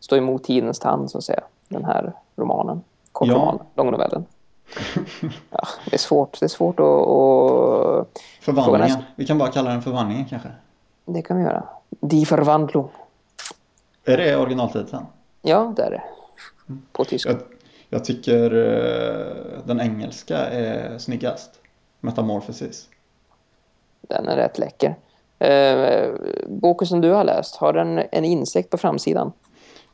B: stå emot tidens tand så att säga, den här romanen. Kortromanen, långnovellen. Ja, det är svårt, det är svårt att... att
A: Förvandlingen. Vi kan bara kalla den förvandlingen kanske.
B: Det kan vi göra. Die Verwandlung.
A: Är det originaltiteln?
B: Ja, det är det. På tyska.
A: Jag, jag tycker eh, den engelska är snyggast. Metamorphosis.
B: Den är rätt läcker. Eh, boken som du har läst, har den en insekt på framsidan?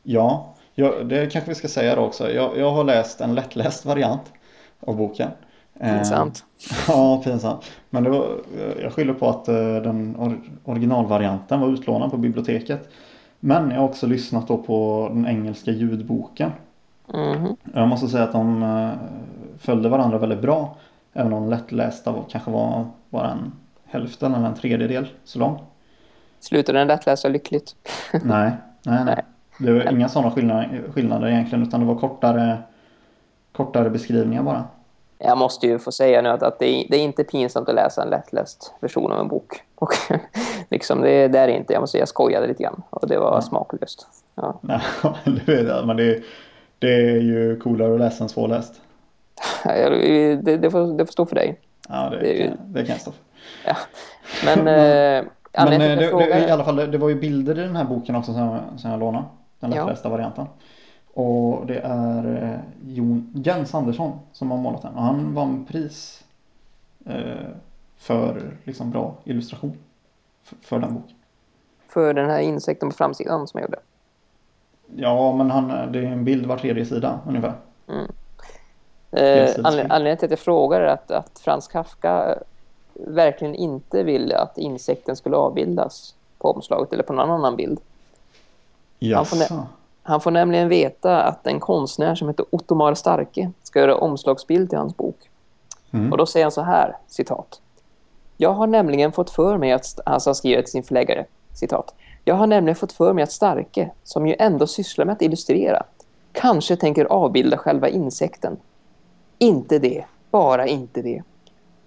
A: Ja, jag, det kanske vi ska säga då också. Jag, jag har läst en lättläst variant av boken. Eh,
B: Pinsamt.
A: Ja, pinsamt. Men det var, jag skyller på att eh, den or, originalvarianten var utlånad på biblioteket. Men jag har också lyssnat på den engelska ljudboken.
B: Mhm.
A: Jag måste säga att de eh, följde varandra väldigt bra. Även om lättlästa var, kanske var bara en hälften eller en tredjedel så lång.
B: Slutade den lättläsa lyckligt?
A: Nej, nej, nej.
B: Nej.
A: Det var inga sådana skillnader, skillnader egentligen utan det var kortare, kortare beskrivningar bara.
B: Jag måste ju få säga nu att, att det, är, det är inte pinsamt att läsa en lättläst version av en bok. Och liksom det, det är inte. Jag måste säga, jag skojade lite grann. Och det var smaklöst. Ja.
A: Du vet, men det, det är ju coolare att läsa än svårläst.
B: Det, det, får, det får stå för dig.
A: Ja, det,
B: Det
A: kan, det kan jag stå för.
B: Ja. Men, eh,
A: Men
B: anledningen
A: eh, det, det, i alla fall, det var ju bilder i den här boken också som jag, som jag lånade. Den
B: Ja.
A: lättlästa varianten. Och det är eh, Jon, Jens Andersson som har målat den. Och han vann pris eh, för liksom bra illustration för, för den boken.
B: För den här insekten på framsidan som jag gjorde.
A: Ja, men han, det är en bild var tredje sida ungefär.
B: Eh,
A: Helsidesbild.
B: anled- anledningen till att jag frågar är att, att Frans Kafka verkligen inte ville att insekten skulle avbildas. på omslaget eller på någon annan bild. Han får, han får nämligen veta att en konstnär som heter Ottomar Starke ska göra omslagsbild till hans bok.
A: Mm.
B: Och då säger han så här, citat. Jag har nämligen fått för mig att, alltså han skriver till sin förläggare, citat. Jag har nämligen fått för mig att Starke, som ju ändå sysslar med att illustrera, kanske tänker avbilda själva insekten. Inte det, bara inte det.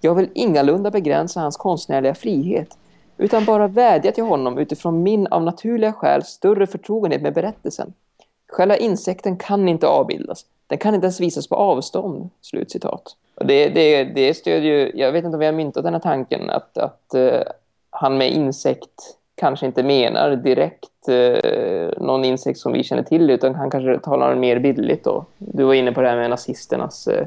B: Jag vill ingalunda begränsa hans konstnärliga frihet, utan bara vädja till honom utifrån min av naturliga skäl större förtrogenhet med berättelsen. Själva insekten kan inte avbildas. Den kan inte ens visas på avstånd. Slutcitat. Och det, det, det stödjer ju, jag vet inte om vi har myntat den här tanken att, att eh, han med insekt kanske inte menar direkt eh, någon insekt som vi känner till utan han kanske talar mer bildligt då. Du var inne på det här med nazisternas eh,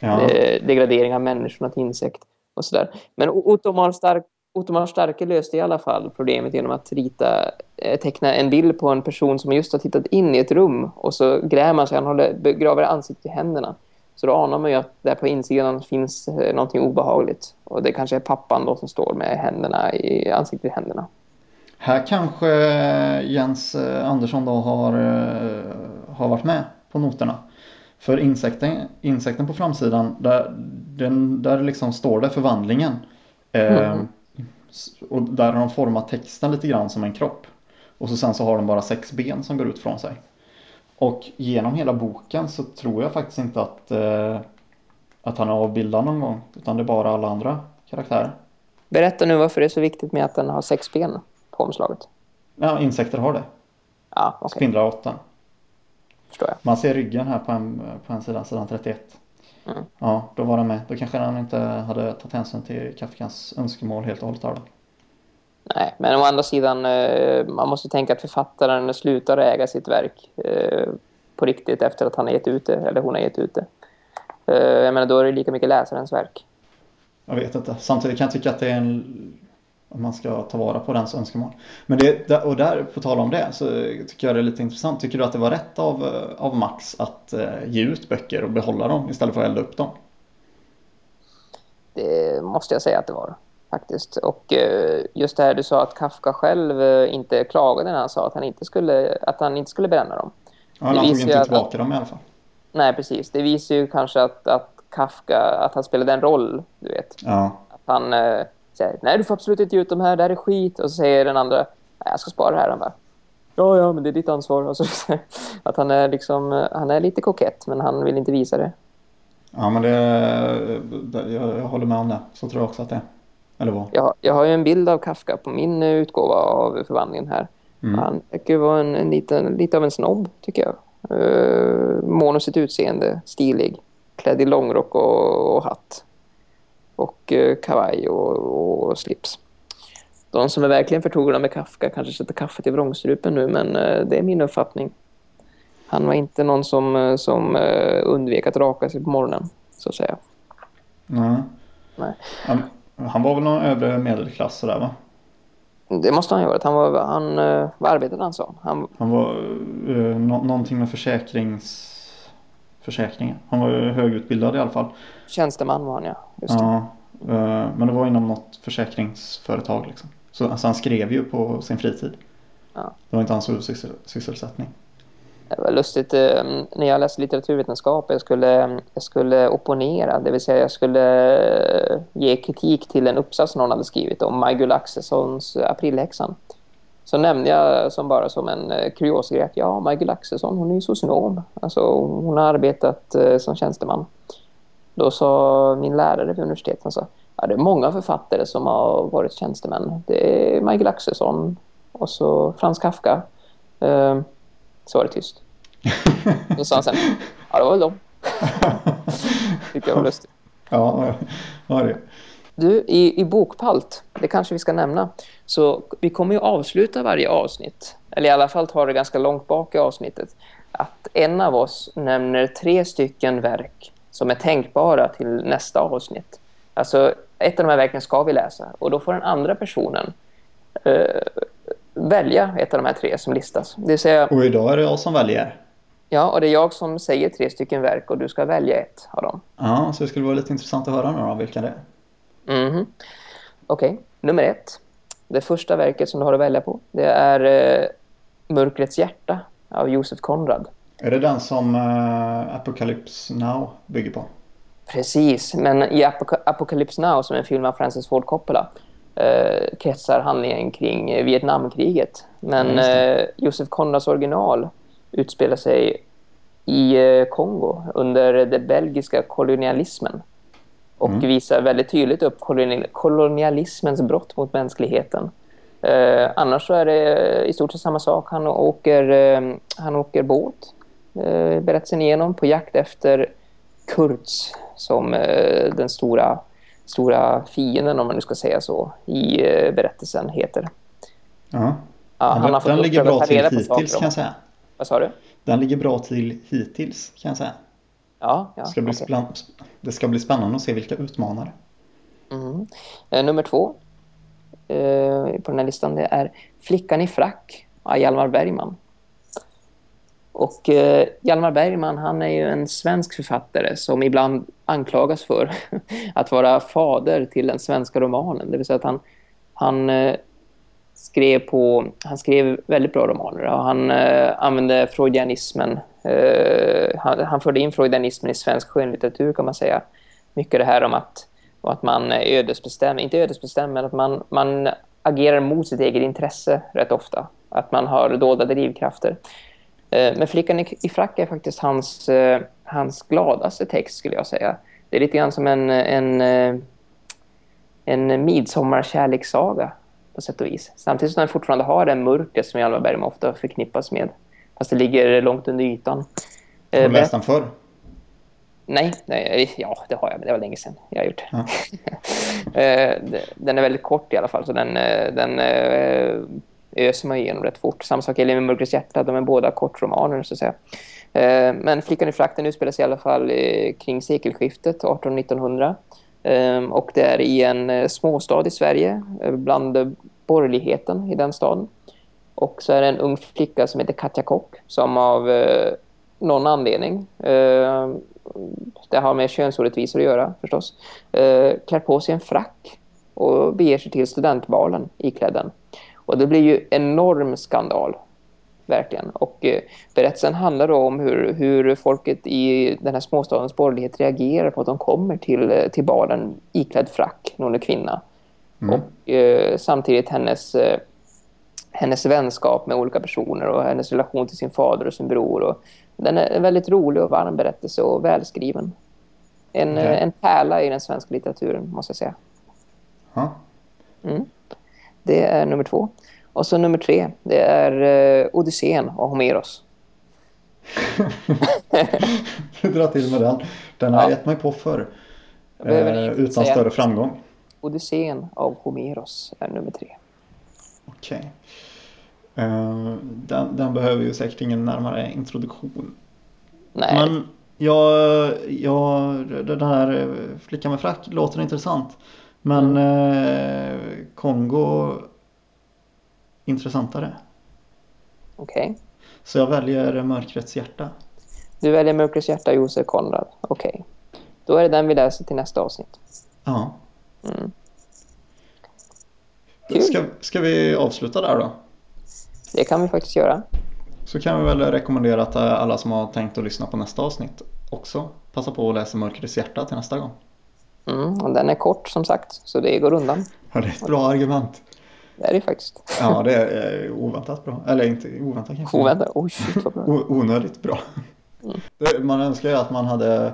A: Ja.
B: eh, degradering av människorna till insekt och sådär. Men Ottomar, Stark, Ottomar Starke löste i alla fall problemet genom att rita, eh, teckna en bild på en person som just har tittat in i ett rum och så grämer man sig, han håller, begraver ansiktet i händerna. Så då anar man ju att där på insidan finns eh, någonting obehagligt. Och det kanske är pappan då som står med händerna i ansiktet i händerna.
A: Här kanske Jens eh, Andersson då har, har varit med på noterna. För insekten, insekten på framsidan, där, den, där liksom står det förvandlingen. Eh,
B: Mhm.
A: s- Och där har de format texten lite grann som en kropp. Och så sen så har de bara sex ben som går ut från sig. Och genom hela boken så tror jag faktiskt inte att, eh, att han är avbildad någon gång. Utan det är bara alla andra karaktärer.
B: Berätta nu varför det är så viktigt med att den har sex ben på omslaget.
A: Ja, insekter har det.
B: Ja, okej.
A: Spindlar åtta.
B: Förstår jag.
A: Man ser ryggen här på en, på en sida, sidan 31.
B: Mm.
A: Ja, då var den med. Då kanske han inte hade tagit hänsyn till Kafkas önskemål helt och hållet då.
B: Nej, men å andra sidan, eh, man måste tänka att författaren slutar äga sitt verk eh, på riktigt efter att han har gett ut det, eller hon har gett ut det. Eh, jag menar, då är det lika mycket läsarens verk.
A: Jag vet inte. Samtidigt kan jag tycka att det är en... Man ska ta vara på dens önskemål. Men det, och där, på tal om det, så tycker jag det är lite intressant. Tycker du att det var rätt av, eh, av Max att eh, ge ut böcker och behålla dem istället för att elda upp dem?
B: Det måste jag säga att det var, faktiskt. Och eh, just det här du sa att Kafka själv inte klagade när han sa att han inte skulle, att han inte skulle bränna dem.
A: Ja, han tog inte
B: att-
A: tillbaka dem i alla fall.
B: Nej, precis. Det visar ju kanske att, att Kafka, att han spelade en roll, du vet.
A: Ja,
B: Att han säger, nej du får absolut inte ge ut de här, det här är skit. Och så säger den andra, nej jag ska spara det här. Han bara, ja ja men det är ditt ansvar. Och så, att han är liksom, han är lite kokett men han vill inte visa det.
A: ja men det, jag, jag håller med om det. Så tror jag också att det är. Eller vad?
B: Jag, jag har ju en bild av Kafka på min eh, utgåva av förvandlingen här.
A: Mm.
B: Han verkar ju vara en, en liten, lite av en snobb tycker jag. Uh, mån om sitt utseende, stilig. Klädd i långrock och, och hatt. Och uh, kavaj och, och slips. De som är verkligen förtrogna med Kafka kanske sätter kaffet i vrångstrupen nu, men eh, det är min uppfattning. Han var inte någon som, eh, som eh, undvek att raka sig på morgonen, så att säga.
A: Nej.
B: Nej.
A: Han, han var väl någon övre medelklass sådär va?
B: Det måste han ha varit. Han var, han, eh, vad arbetade han som? Han,
A: Han var uh, nå- någonting med försäkrings... Försäkringen. Han var ju högutbildad i alla fall.
B: tjänsteman var han, ja. Just det.
A: Ja, eh, men det var inom något försäkringsföretag liksom. Så alltså, han skrev ju på sin fritid.
B: Ja.
A: Det var inte hans huvudsysselsättning.
B: Det var lustigt eh, när jag läste litteraturvetenskap. Jag skulle, jag skulle opponera, det vill säga jag skulle eh, ge kritik till en uppsats någon hade skrivit om Majgull Axelssons Aprilhäxan. Så nämnde jag som bara som en eh, kuriosgrej ja, Majgull Axelsson, hon är ju socionom. Alltså hon har arbetat eh, som tjänsteman. Då sa min lärare vid universitetet, han sa, ja, det är många författare som har varit tjänstemän. Det är Majgull Axelsson och så Frans Kafka. Eh, så var det tyst. Då sa han sen, ja det var väl dem. Tyckte jag var lustigt.
A: Ja, är det?
B: Du, i, i Bokpalt, det kanske vi ska nämna, så vi kommer ju avsluta varje avsnitt, eller i alla fall ta det ganska långt bak i avsnittet, att en av oss nämner tre stycken verk som är tänkbara till nästa avsnitt. Alltså, ett av de här verken ska vi läsa och då får den andra personen eh, välja ett av de här tre som listas. Det säga,
A: Och idag är det jag som väljer.
B: ja, och det är jag som säger tre stycken verk och du ska välja ett av dem.
A: Ja, så det skulle vara lite intressant att höra nu då, vilka det är.
B: Mhm. Okej, nummer ett. Det första verket som du har att välja på det är eh, Mörkrets hjärta av Josef Konrad.
A: Är det den som uh, Apocalypse Now bygger på?
B: Precis, men i Apok Apocalypse Now som är en film av Francis Ford Coppola eh, kretsar handlingen kring Vietnamkriget. Men eh, Josef Konrads original utspelar sig i eh, Kongo under den belgiska kolonialismen och mm. visar väldigt tydligt upp kolonialismens brott mot mänskligheten. Eh, annars så är det i stort sett samma sak. Han åker, eh, han åker båt, eh, berättelsen igenom, på jakt efter Kurz som eh, den stora, stora fienden, om man nu ska säga så, i eh, berättelsen heter.
A: Ja. Ja, han har fått den ligger bra till hittills kan jag säga.
B: Vad sa du?
A: Den ligger bra till hittills kan jag säga.
B: Ja, ja,
A: ska bli okay. Det ska bli spännande att se vilka utmanare.
B: Mm. Eh, nummer två eh, på den här listan det är Flickan i frack av Hjalmar Bergman. Och eh, Hjalmar Bergman han är ju en svensk författare som ibland anklagas för att vara fader till den svenska romanen. Det vill säga att han, han eh, skrev på han skrev väldigt bra romaner och han eh, använde freudianismen Eh, han, han förde in freudianismen i svensk skönlitteratur kan man säga mycket det här om att, om att man ödesbestämmer, inte ödesbestämmer men att man, man agerar mot sitt eget intresse rätt ofta att man har dolda drivkrafter eh, men Flickan i, frack är faktiskt hans, eh, hans gladaste text skulle jag säga det är lite grann som en en, en midsommarkärlekssaga på sätt och vis. Samtidigt som den fortfarande har den mörker som Hjalmar Bergman ofta förknippas med. Fast det ligger långt under ytan.
A: Har du eh, läst den förr?
B: Nej, nej, ja det har jag, men det var länge sedan jag har gjort. Ja. Eh, den är väldigt kort i alla fall, så den, eh, den öser man igenom rätt fort. Samma sak gäller med Mörkrets hjärta, de är båda kortromaner så att säga. Men Flickan i frakten utspelas i alla fall kring sekelskiftet 1800-1900. Ehm, och det är i en eh, småstad i Sverige, eh, bland borgerligheten i den staden. Och så är det en ung flicka som heter Katja Kock som av eh, någon anledning, eh, det har med könsorättvisor att göra förstås, eh, klär på sig en frack och beger sig till studentbalen i klädden. Och det blir ju enorm skandal verkligen. Och eh, berättelsen handlar om hur, hur folket i den här småstadens borgerlighet reagerar på att de kommer till, eh, till baren iklädd frack, någon är kvinna. Mm. Och eh, samtidigt hennes, eh, hennes vänskap med olika personer och hennes relation till sin fader och sin bror. Och den är en väldigt rolig och varm berättelse och välskriven. En, okay. en pärla i den svenska litteraturen, måste jag säga.
A: Huh.
B: Mm. Det är nummer två. Och så nummer tre, det är uh, Odysseen och Homeros.
A: du drar till med den. Den har ja. gett mig på förr. Eh, utan större framgång.
B: Odysseen av Homeros är nummer tre.
A: Okej. Okay. Uh, den, den, behöver ju säkert ingen närmare introduktion.
B: Nej.
A: Men jag, jag, den här flickan med frack låter intressant. Men mm. eh, Kongo intressantare.
B: Okej. Okay.
A: Så jag väljer Mörkrets hjärta.
B: Du väljer Mörkrets hjärta, Josef Konrad. Okej. Okay. Då är det den vi läser till nästa avsnitt.
A: Ja. Mm. Ska, ska vi avsluta där då?
B: Det kan vi faktiskt göra.
A: Så kan vi väl rekommendera att alla som har tänkt att lyssna på nästa avsnitt också passa på att läsa Mörkrets hjärta till nästa gång.
B: Mm, och den är kort som sagt, så det går undan.
A: Ja, det är ett bra argument.
B: Det är det faktiskt.
A: Ja, det är eh, oväntat bra. Eller inte oväntat kanske.
B: Oväntat? Oj, shit vad bra.
A: onödigt bra. Mm. Man önskar ju att man hade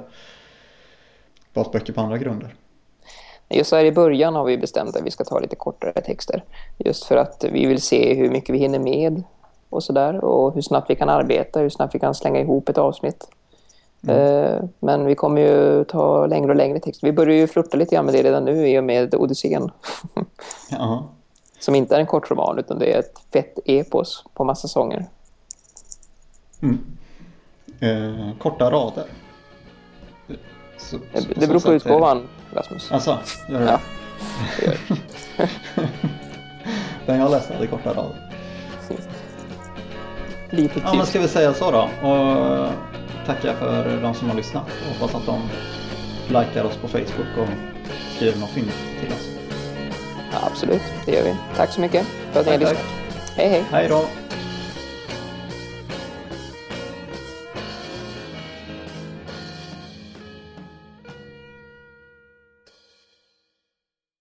A: valt böcker på andra grunder.
B: Just här i början har vi bestämt att vi ska ta lite kortare texter. Just för att vi vill se hur mycket vi hinner med och sådär. Och hur snabbt vi kan arbeta, hur snabbt vi kan slänga ihop ett avsnitt. Mm. Eh, men vi kommer ju ta längre och längre texter. Vi börjar ju flirta lite grann med det redan nu i och med Odysseen.
A: Ja.
B: Som inte är en kort roman utan det är ett fett epos på massa sånger.
A: Mm. Eh, korta rader.
B: Så, det, det beror på utgåvan, Rasmus.
A: Alltså, gör det? Ja, det gör Den jag läste hade korta rader.
B: Lite
A: ja, men ska vi säga så då? Och tacka för de som har lyssnat. Och hoppas att de likar oss på Facebook och skriver något fint till oss.
B: Ja, absolut, det gör vi. Tack så mycket för att ni har lyssnat. Hej, hej.
A: Hej då.